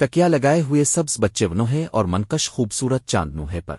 تکیا لگائے ہوئے سبز بچے ونوہے اور منکش خوبصورت چاند نوہے پر۔